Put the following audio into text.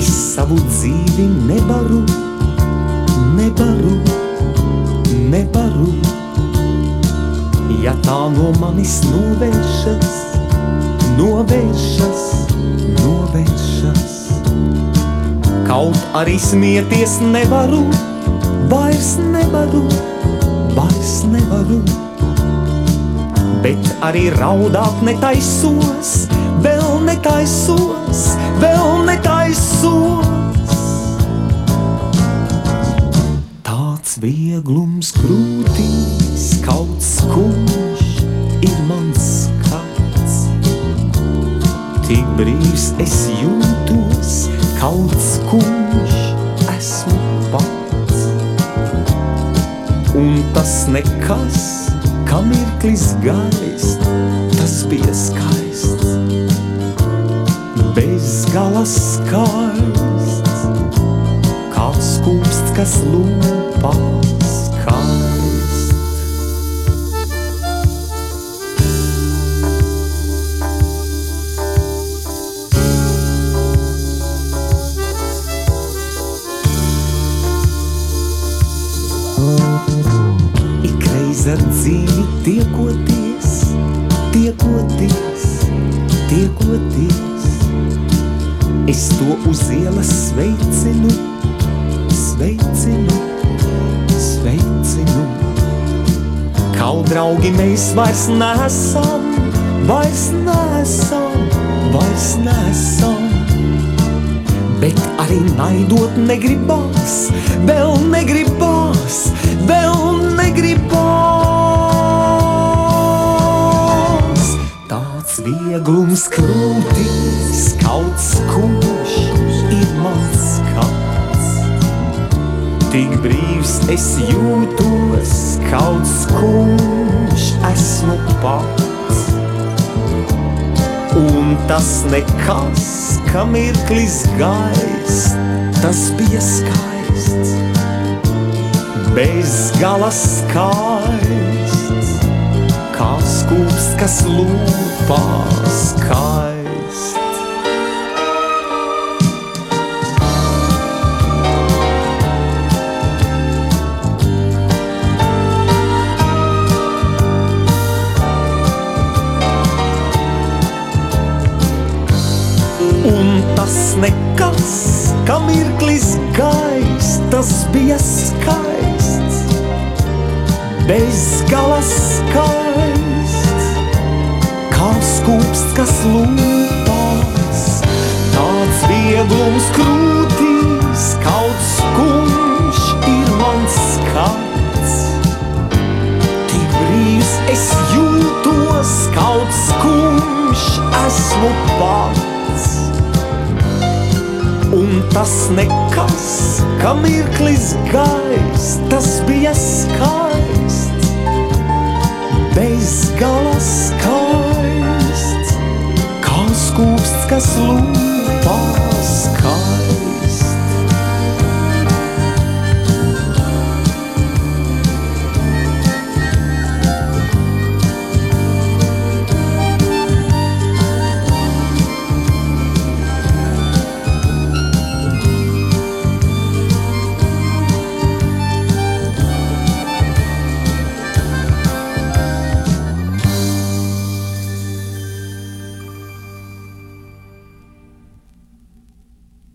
es savu dzīvi nevaru, nevaru, nevaru. Ja tā no manis novēršas, novēršas, novēršas. Kaut arī smieties nevaru, vairs nevaru, vairs nevaru. Bet arī raudāt netaisos, netaisos, vēl netaisos. Tāds vieglums krūtīs, kaut skumjš ir mans skats. Tik brīvs es jūtos, kaut skumjš esmu pats. Un tas nekas, kā mirklis gaist, tas bija skaists gala skaists, kā skūpsts, kas lūpās skaists. Ikreiz ar dzīvi tiekoties, tiekoties, tiekoties. Es to uz ielas sveicinu, sveicinu, sveicinu. Kaut draugi mēs vairs nesam, vairs nesam, vairs nesam. Bet arī naidot negribās, vēl negribās, vēl negribās. Tāds vieglums krūtīs, kaut skumjš ir mans skats. Tik brīvs es jūtos, kaut skumjš esmu pats. Un tas nekas, ka mirklis gaist, tas bija skaists. Bez gala skaists, kā skūps, kas lūpā skaists. Tas nekas, kā mirklis gaist, tas bija skaists. Bez gala skaists, kā skūps, kas lūpās. Tāds vieglums krūtīs, kaut skumjš ir mans skats. Tik brīvs es jūtos, kaut skumjš esmu pats. Tas nekas, kā mirklis gaist, tas bija skaists. Bez gala skaists, kā skūpsts, kas lūpās skaists.